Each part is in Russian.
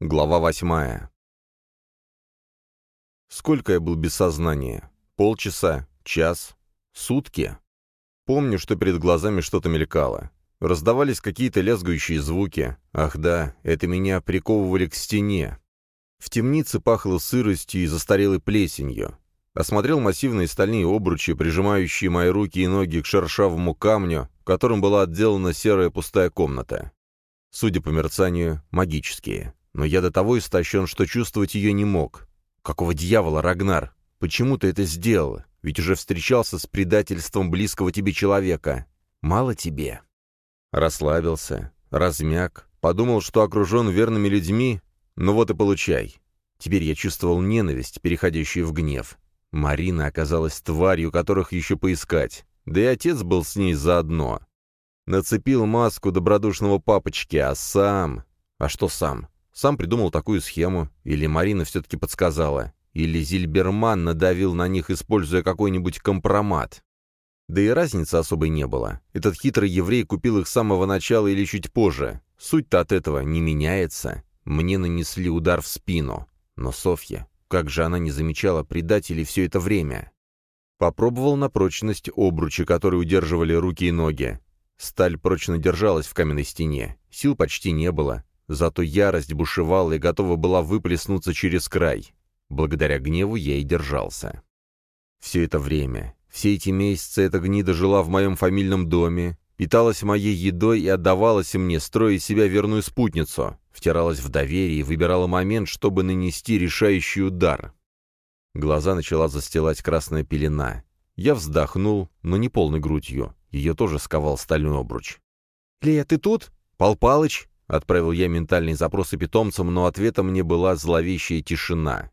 Глава восьмая. Сколько я был без сознания? Полчаса? Час? Сутки? Помню, что перед глазами что-то мелькало. Раздавались какие-то лязгающие звуки. Ах да, это меня приковывали к стене. В темнице пахло сыростью и застарелой плесенью. Осмотрел массивные стальные обручи, прижимающие мои руки и ноги к шершавому камню, которым была отделана серая пустая комната. Судя по мерцанию, магические но я до того истощен, что чувствовать ее не мог. Какого дьявола, Рагнар? Почему ты это сделал? Ведь уже встречался с предательством близкого тебе человека. Мало тебе. Расслабился, размяк, подумал, что окружен верными людьми, ну вот и получай. Теперь я чувствовал ненависть, переходящую в гнев. Марина оказалась тварью, которых еще поискать. Да и отец был с ней заодно. Нацепил маску добродушного папочки, а сам... А что сам? Сам придумал такую схему, или Марина все-таки подсказала, или Зильберман надавил на них, используя какой-нибудь компромат. Да и разницы особой не было. Этот хитрый еврей купил их с самого начала или чуть позже. Суть-то от этого не меняется. Мне нанесли удар в спину. Но Софья, как же она не замечала предателей все это время? Попробовал на прочность обручи, которые удерживали руки и ноги. Сталь прочно держалась в каменной стене. Сил почти не было. Зато ярость бушевала и готова была выплеснуться через край. Благодаря гневу я и держался. Все это время, все эти месяцы эта гнида жила в моем фамильном доме, питалась моей едой и отдавалась мне, строя себя верную спутницу, втиралась в доверие и выбирала момент, чтобы нанести решающий удар. Глаза начала застилать красная пелена. Я вздохнул, но не полной грудью. Ее тоже сковал стальной обруч. «Лея, ты тут? Пал Палыч?» Отправил я ментальные запросы питомцам, но ответом мне была зловещая тишина.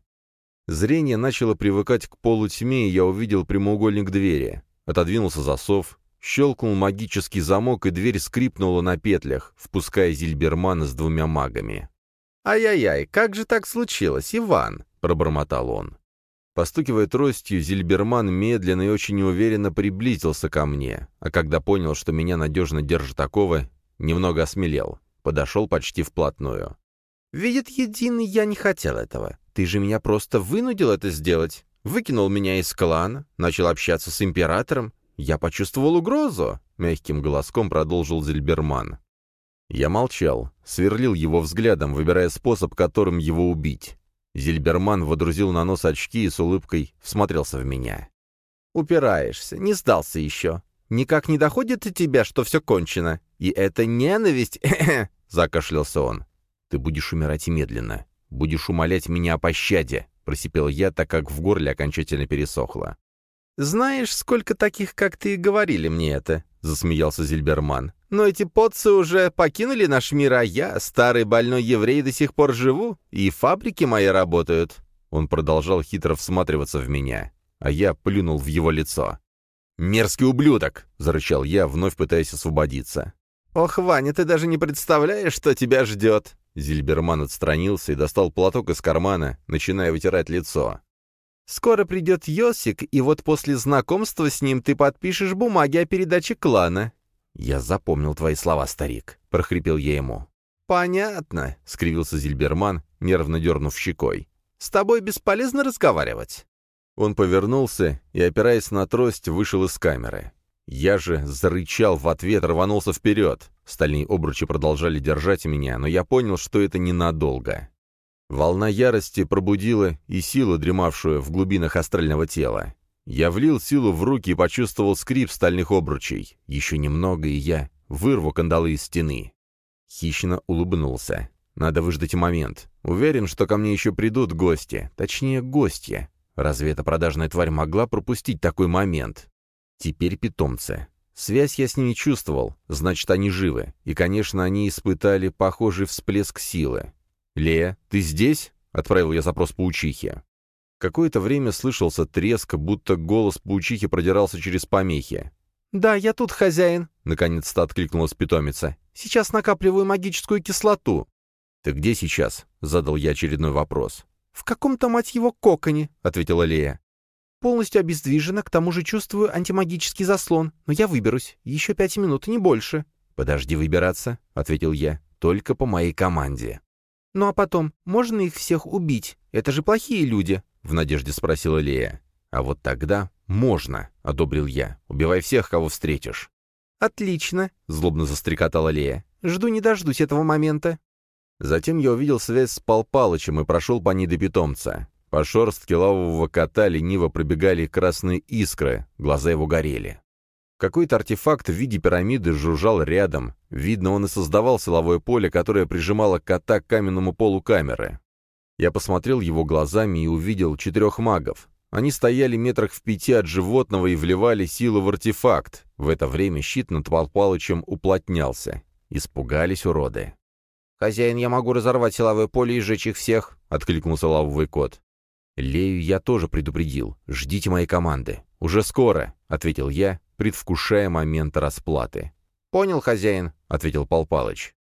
Зрение начало привыкать к полутьме, и я увидел прямоугольник двери. Отодвинулся засов, щелкнул магический замок, и дверь скрипнула на петлях, впуская Зильбермана с двумя магами. «Ай-яй-яй, как же так случилось, Иван?» — пробормотал он. Постукивая тростью, Зильберман медленно и очень неуверенно приблизился ко мне, а когда понял, что меня надежно держит такого, немного осмелел. Подошел почти вплотную. «Видит единый, я не хотел этого. Ты же меня просто вынудил это сделать. Выкинул меня из клана, начал общаться с императором. Я почувствовал угрозу», — мягким голоском продолжил Зельберман. Я молчал, сверлил его взглядом, выбирая способ, которым его убить. Зильберман водрузил на нос очки и с улыбкой всмотрелся в меня. «Упираешься, не сдался еще. Никак не доходит до тебя, что все кончено. И это ненависть...» — закашлялся он. «Ты будешь умирать медленно. Будешь умолять меня о пощаде», — просипел я, так как в горле окончательно пересохло. «Знаешь, сколько таких, как ты, говорили мне это?» — засмеялся Зильберман. «Но эти поцы уже покинули наш мир, а я, старый больной еврей, до сих пор живу, и фабрики мои работают». Он продолжал хитро всматриваться в меня, а я плюнул в его лицо. «Мерзкий ублюдок!» — зарычал я, вновь пытаясь освободиться. «Ох, Ваня, ты даже не представляешь, что тебя ждет!» Зильберман отстранился и достал платок из кармана, начиная вытирать лицо. «Скоро придет Йосик, и вот после знакомства с ним ты подпишешь бумаги о передаче клана». «Я запомнил твои слова, старик», — прохрипел я ему. «Понятно», — скривился Зильберман, нервно дернув щекой. «С тобой бесполезно разговаривать». Он повернулся и, опираясь на трость, вышел из камеры. Я же зарычал в ответ, рванулся вперед. Стальные обручи продолжали держать меня, но я понял, что это ненадолго. Волна ярости пробудила и силу, дремавшую в глубинах астрального тела. Я влил силу в руки и почувствовал скрип стальных обручей. Еще немного, и я вырву кандалы из стены. Хищно улыбнулся. Надо выждать момент. Уверен, что ко мне еще придут гости. Точнее, гостья. Разве эта продажная тварь могла пропустить такой момент? Теперь питомцы. Связь я с ними чувствовал, значит, они живы. И, конечно, они испытали похожий всплеск силы. «Лея, ты здесь?» — отправил я запрос паучихе. Какое-то время слышался треск, будто голос паучихи продирался через помехи. «Да, я тут, хозяин», — наконец-то откликнулась питомица. «Сейчас накапливаю магическую кислоту». «Ты где сейчас?» — задал я очередной вопрос. «В каком-то, мать его, коконе», — ответила Лея полностью обездвижена, к тому же чувствую антимагический заслон, но я выберусь. Еще пять минут, не больше». «Подожди выбираться», — ответил я, — «только по моей команде». «Ну а потом, можно их всех убить? Это же плохие люди», — в надежде спросила Лея. «А вот тогда можно», — одобрил я. «Убивай всех, кого встретишь». «Отлично», — злобно застрекотала Лея. «Жду не дождусь этого момента». Затем я увидел связь с Пал Палычем и прошел по ней до питомца. По шерстке лавового кота лениво пробегали красные искры, глаза его горели. Какой-то артефакт в виде пирамиды жужжал рядом. Видно, он и создавал силовое поле, которое прижимало кота к каменному полу камеры. Я посмотрел его глазами и увидел четырех магов. Они стояли метрах в пяти от животного и вливали силу в артефакт. В это время щит над Пал уплотнялся. Испугались уроды. «Хозяин, я могу разорвать силовое поле и сжечь их всех», — откликнулся лавовый кот. «Лею я тоже предупредил. Ждите моей команды. Уже скоро», — ответил я, предвкушая момент расплаты. «Понял, хозяин», — ответил Пал Палыч.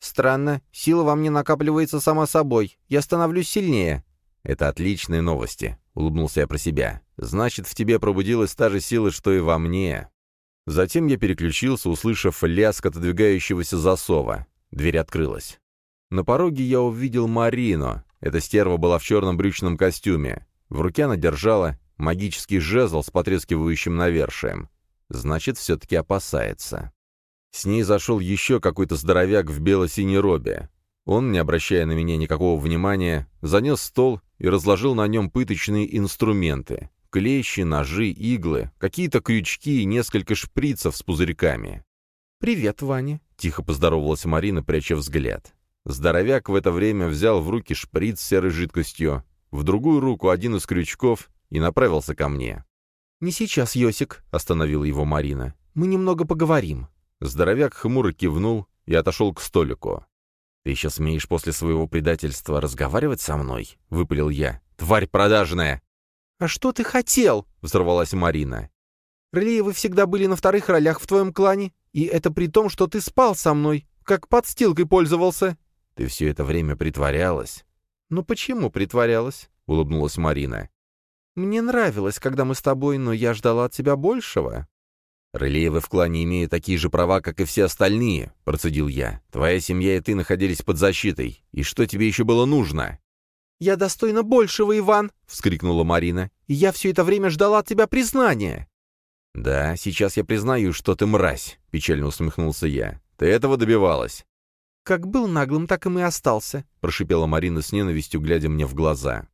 «Странно. Сила во мне накапливается сама собой. Я становлюсь сильнее». «Это отличные новости», — улыбнулся я про себя. «Значит, в тебе пробудилась та же сила, что и во мне». Затем я переключился, услышав лязг отодвигающегося засова. Дверь открылась. На пороге я увидел Марину. Эта стерва была в черном брючном костюме. В руке она держала магический жезл с потрескивающим навершием. Значит, все-таки опасается. С ней зашел еще какой-то здоровяк в бело-синей робе. Он, не обращая на меня никакого внимания, занес стол и разложил на нем пыточные инструменты. Клещи, ножи, иглы, какие-то крючки и несколько шприцев с пузырьками. «Привет, Ваня», — тихо поздоровалась Марина, пряча взгляд. Здоровяк в это время взял в руки шприц с серой жидкостью, в другую руку один из крючков и направился ко мне. «Не сейчас, Йосик», — остановила его Марина. «Мы немного поговорим». Здоровяк хмуро кивнул и отошел к столику. «Ты еще смеешь после своего предательства разговаривать со мной?» — выпалил я. «Тварь продажная!» «А что ты хотел?» — взорвалась Марина. «Рылеевы всегда были на вторых ролях в твоем клане, и это при том, что ты спал со мной, как подстилкой пользовался». «Ты все это время притворялась». «Ну почему притворялась?» — улыбнулась Марина. «Мне нравилось, когда мы с тобой, но я ждала от тебя большего». «Рылеевы в клане имеют такие же права, как и все остальные», — процедил я. «Твоя семья и ты находились под защитой. И что тебе еще было нужно?» «Я достойна большего, Иван!» — вскрикнула Марина. «И я все это время ждала от тебя признания!» «Да, сейчас я признаю, что ты мразь», — печально усмехнулся я. «Ты этого добивалась». «Как был наглым, так и мы остался», — прошипела Марина с ненавистью, глядя мне в глаза.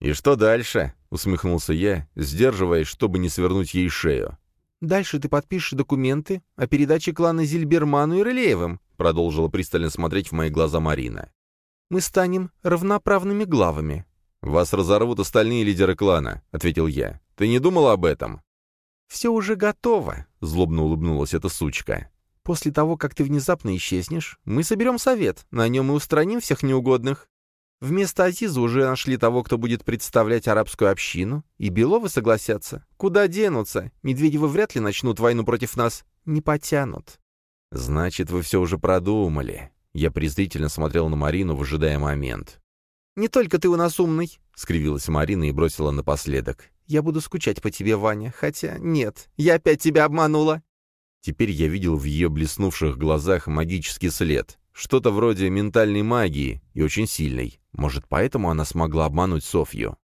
«И что дальше?» — усмехнулся я, сдерживаясь, чтобы не свернуть ей шею. «Дальше ты подпишешь документы о передаче клана Зильберману и Рылеевым», — продолжила пристально смотреть в мои глаза Марина. «Мы станем равноправными главами». «Вас разорвут остальные лидеры клана», — ответил я. «Ты не думала об этом?» «Все уже готово», — злобно улыбнулась эта сучка. «После того, как ты внезапно исчезнешь, мы соберем совет, на нем и устраним всех неугодных. Вместо Азиза уже нашли того, кто будет представлять арабскую общину, и Беловы согласятся. Куда денутся? Медведевы вряд ли начнут войну против нас. Не потянут. Значит, вы все уже продумали. Я презрительно смотрел на Марину, выжидая момент. «Не только ты у нас умный», — скривилась Марина и бросила напоследок. «Я буду скучать по тебе, Ваня, хотя нет, я опять тебя обманула». Теперь я видел в ее блеснувших глазах магический след. Что-то вроде ментальной магии, и очень сильной. Может, поэтому она смогла обмануть Софью?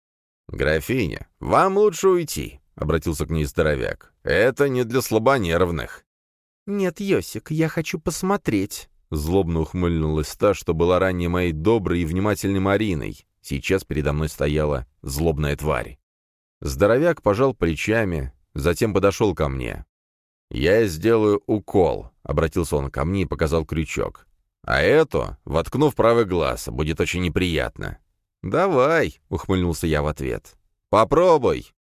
«Графиня, вам лучше уйти», — обратился к ней здоровяк. «Это не для слабонервных». «Нет, Йосик, я хочу посмотреть». Злобно ухмыльнулась та, что была ранее моей доброй и внимательной Мариной. Сейчас передо мной стояла злобная тварь. Здоровяк пожал плечами, затем подошел ко мне. «Я сделаю укол», — обратился он ко мне и показал крючок. А это, воткнув правый глаз, будет очень неприятно. «Давай», — ухмыльнулся я в ответ. «Попробуй».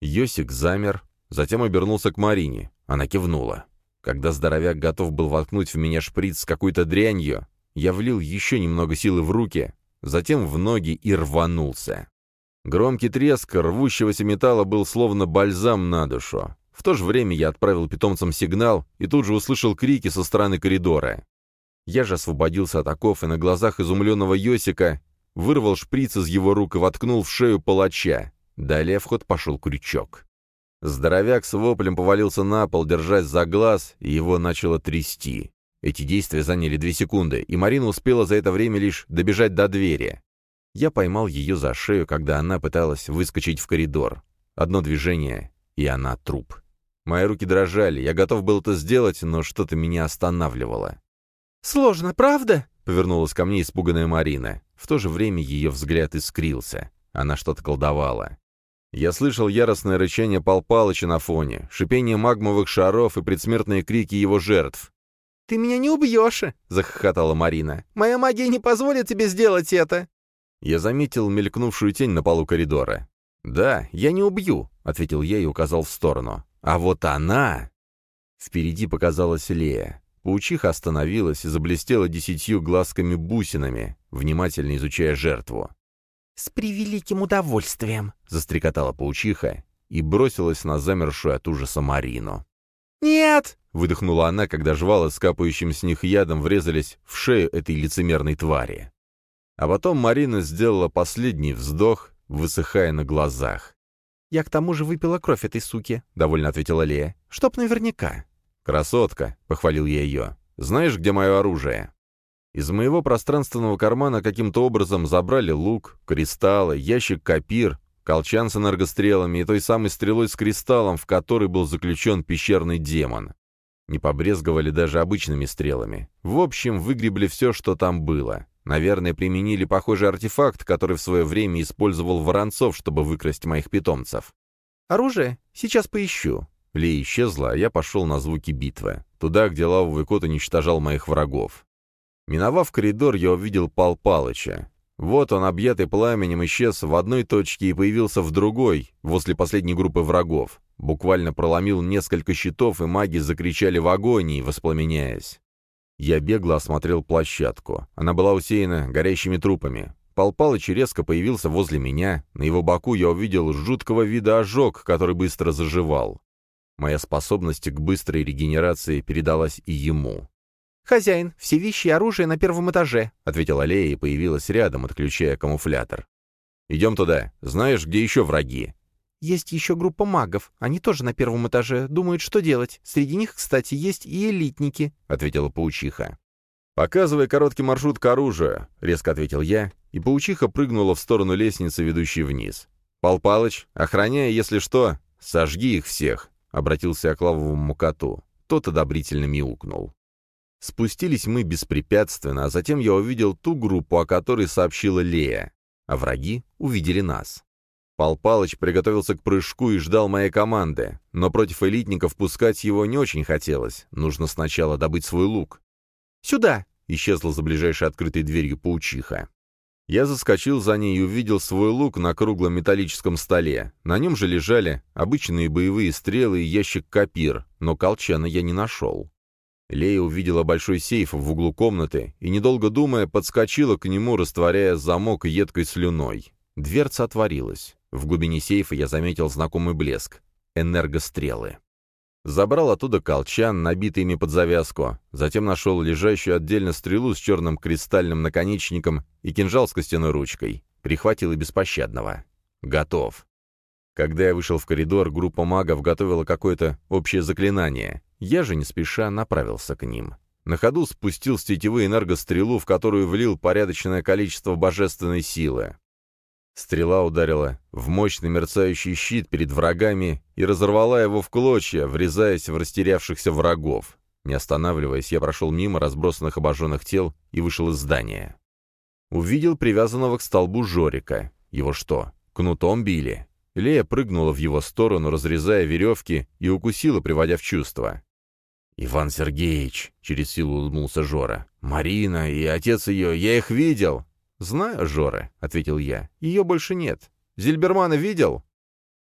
Йосик замер, затем обернулся к Марине. Она кивнула. Когда здоровяк готов был воткнуть в меня шприц с какой-то дрянью, я влил еще немного силы в руки, затем в ноги и рванулся. Громкий треск рвущегося металла был словно бальзам на душу. В то же время я отправил питомцам сигнал и тут же услышал крики со стороны коридора. Я же освободился от оков и на глазах изумленного Йосика вырвал шприц из его рук и воткнул в шею палача. Далее в ход пошел крючок. Здоровяк с воплем повалился на пол, держась за глаз, и его начало трясти. Эти действия заняли две секунды, и Марина успела за это время лишь добежать до двери. Я поймал ее за шею, когда она пыталась выскочить в коридор. Одно движение, и она труп. Мои руки дрожали, я готов был это сделать, но что-то меня останавливало. «Сложно, правда?» — повернулась ко мне испуганная Марина. В то же время ее взгляд искрился. Она что-то колдовала. Я слышал яростное рычание Пал Палыча на фоне, шипение магмовых шаров и предсмертные крики его жертв. «Ты меня не убьешь!» — захохотала Марина. «Моя магия не позволит тебе сделать это!» Я заметил мелькнувшую тень на полу коридора. «Да, я не убью», — ответил я и указал в сторону. «А вот она...» Впереди показалась Лея. Паучиха остановилась и заблестела десятью глазками-бусинами, внимательно изучая жертву. «С превеликим удовольствием», — застрекотала паучиха и бросилась на замершую от ужаса Марину. «Нет!» — выдохнула она, когда жвалы с капающим с них ядом врезались в шею этой лицемерной твари. А потом Марина сделала последний вздох, высыхая на глазах. «Я к тому же выпила кровь этой суки», — довольно ответила Лея. «Чтоб наверняка». «Красотка», — похвалил я ее. «Знаешь, где мое оружие?» Из моего пространственного кармана каким-то образом забрали лук, кристаллы, ящик копир, колчан с энергострелами и той самой стрелой с кристаллом, в которой был заключен пещерный демон. Не побрезговали даже обычными стрелами. В общем, выгребли все, что там было. Наверное, применили похожий артефакт, который в свое время использовал Воронцов, чтобы выкрасть моих питомцев. «Оружие? Сейчас поищу». Ли исчезла, а я пошел на звуки битвы. Туда, где лавовый кот уничтожал моих врагов. Миновав коридор, я увидел Пал Палыча. Вот он, объятый пламенем, исчез в одной точке и появился в другой, возле последней группы врагов. Буквально проломил несколько щитов, и маги закричали в агонии, воспламеняясь. Я бегло осмотрел площадку. Она была усеяна горящими трупами. Пал Палыч резко появился возле меня. На его боку я увидел жуткого вида ожог, который быстро заживал. Моя способность к быстрой регенерации передалась и ему. «Хозяин, все вещи и оружие на первом этаже», — ответила Лея и появилась рядом, отключая камуфлятор. «Идем туда. Знаешь, где еще враги?» «Есть еще группа магов. Они тоже на первом этаже. Думают, что делать. Среди них, кстати, есть и элитники», — ответила паучиха. «Показывай короткий маршрут к оружию», — резко ответил я, и паучиха прыгнула в сторону лестницы, ведущей вниз. «Пал Палыч, охраняй, если что, сожги их всех», — обратился я к лавовому коту. Тот одобрительно мяукнул. Спустились мы беспрепятственно, а затем я увидел ту группу, о которой сообщила Лея, а враги увидели нас. Пал Палыч приготовился к прыжку и ждал моей команды, но против элитников пускать его не очень хотелось, нужно сначала добыть свой лук. «Сюда!» — исчезла за ближайшей открытой дверью паучиха. Я заскочил за ней и увидел свой лук на круглом металлическом столе. На нем же лежали обычные боевые стрелы и ящик копир, но колчана я не нашел. Лея увидела большой сейф в углу комнаты и, недолго думая, подскочила к нему, растворяя замок едкой слюной. Дверца отворилась. В глубине сейфа я заметил знакомый блеск. Энергострелы. Забрал оттуда колчан, набитый ими под завязку. Затем нашел лежащую отдельно стрелу с черным кристальным наконечником и кинжал с костяной ручкой. Прихватил и беспощадного. Готов. Когда я вышел в коридор, группа магов готовила какое-то общее заклинание. Я же не спеша направился к ним. На ходу спустил с тетивы энергострелу, в которую влил порядочное количество божественной силы. Стрела ударила в мощный мерцающий щит перед врагами и разорвала его в клочья, врезаясь в растерявшихся врагов. Не останавливаясь, я прошел мимо разбросанных обожженных тел и вышел из здания. Увидел привязанного к столбу Жорика. Его что, кнутом били? Лея прыгнула в его сторону, разрезая веревки, и укусила, приводя в чувство. «Иван Сергеевич», — через силу улыбнулся Жора, — «Марина и отец ее, я их видел». «Знаю, Жора», — ответил я, — «ее больше нет. Зильбермана видел?»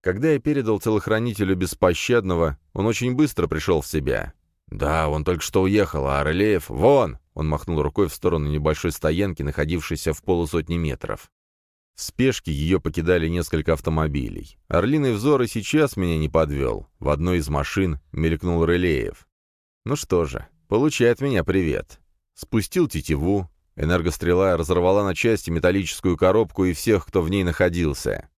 Когда я передал телохранителю беспощадного, он очень быстро пришел в себя. «Да, он только что уехал, а Орлеев... Вон!» Он махнул рукой в сторону небольшой стоянки, находившейся в полусотни метров. В спешке ее покидали несколько автомобилей. Орлиный взор и сейчас меня не подвел. В одной из машин мелькнул Рылеев. Ну что же, получай от меня привет. Спустил тетиву, энергострела разорвала на части металлическую коробку и всех, кто в ней находился.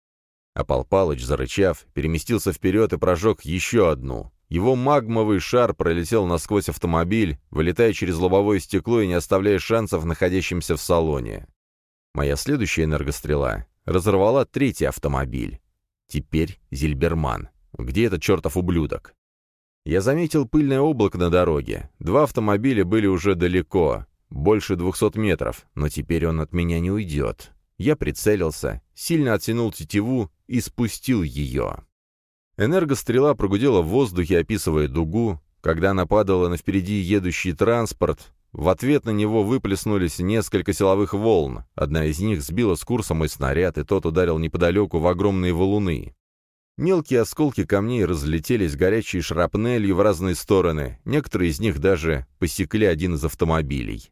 А Пал Палыч, зарычав, переместился вперед и прожег еще одну. Его магмовый шар пролетел насквозь автомобиль, вылетая через лобовое стекло и не оставляя шансов находящимся в салоне. Моя следующая энергострела разорвала третий автомобиль. Теперь Зильберман. Где этот чертов ублюдок? Я заметил пыльное облако на дороге. Два автомобиля были уже далеко, больше двухсот метров, но теперь он от меня не уйдет. Я прицелился, сильно оттянул тетиву и спустил ее. Энергострела прогудела в воздухе, описывая дугу. Когда она падала на впереди едущий транспорт, в ответ на него выплеснулись несколько силовых волн. Одна из них сбила с курса мой снаряд, и тот ударил неподалеку в огромные валуны. Мелкие осколки камней разлетелись горячей шрапнелью в разные стороны. Некоторые из них даже посекли один из автомобилей.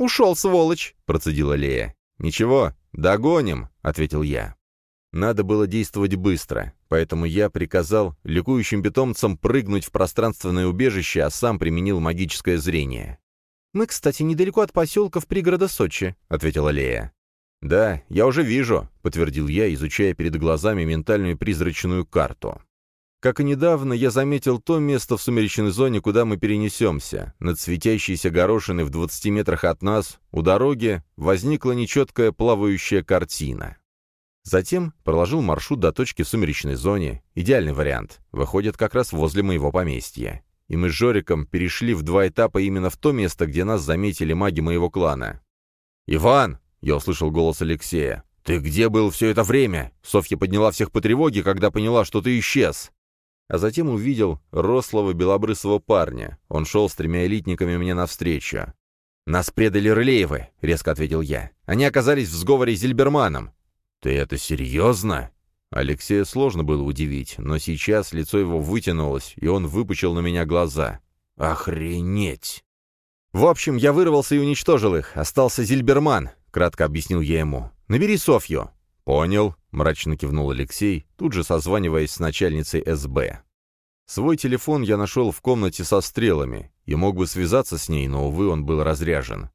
«Ушел, сволочь!» — процедила Лея. «Ничего, догоним!» — ответил я. Надо было действовать быстро, поэтому я приказал ликующим питомцам прыгнуть в пространственное убежище, а сам применил магическое зрение. «Мы, кстати, недалеко от поселка в пригорода Сочи», — ответила Лея. «Да, я уже вижу», — подтвердил я, изучая перед глазами ментальную призрачную карту. Как и недавно, я заметил то место в сумеречной зоне, куда мы перенесемся. Над светящейся горошиной в 20 метрах от нас, у дороги, возникла нечеткая плавающая картина. Затем проложил маршрут до точки в сумеречной зоне. Идеальный вариант. Выходит как раз возле моего поместья и мы с Жориком перешли в два этапа именно в то место, где нас заметили маги моего клана. «Иван!» — я услышал голос Алексея. «Ты где был все это время?» Софья подняла всех по тревоге, когда поняла, что ты исчез. А затем увидел рослого белобрысого парня. Он шел с тремя элитниками мне навстречу. «Нас предали Рылеевы», — резко ответил я. «Они оказались в сговоре с Зильберманом». «Ты это серьезно?» Алексея сложно было удивить, но сейчас лицо его вытянулось, и он выпучил на меня глаза. «Охренеть!» «В общем, я вырвался и уничтожил их. Остался Зильберман», — кратко объяснил я ему. «Набери Софью». «Понял», — мрачно кивнул Алексей, тут же созваниваясь с начальницей СБ. Свой телефон я нашел в комнате со стрелами и мог бы связаться с ней, но, увы, он был разряжен.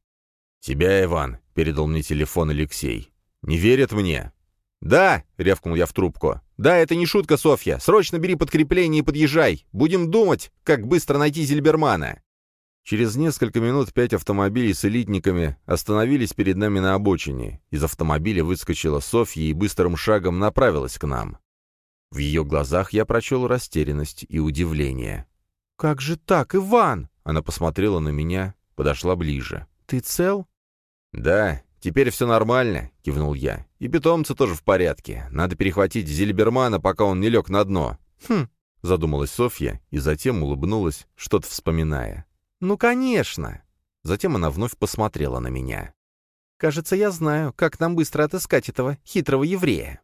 «Тебя, Иван», — передал мне телефон Алексей. «Не верят мне?» «Да!» — рявкнул я в трубку. «Да, это не шутка, Софья. Срочно бери подкрепление и подъезжай. Будем думать, как быстро найти Зильбермана». Через несколько минут пять автомобилей с элитниками остановились перед нами на обочине. Из автомобиля выскочила Софья и быстрым шагом направилась к нам. В ее глазах я прочел растерянность и удивление. «Как же так, Иван?» Она посмотрела на меня, подошла ближе. «Ты цел?» «Да, «Теперь все нормально», — кивнул я. «И питомцы тоже в порядке. Надо перехватить Зильбермана, пока он не лег на дно». «Хм», — задумалась Софья и затем улыбнулась, что-то вспоминая. «Ну, конечно». Затем она вновь посмотрела на меня. «Кажется, я знаю, как нам быстро отыскать этого хитрого еврея».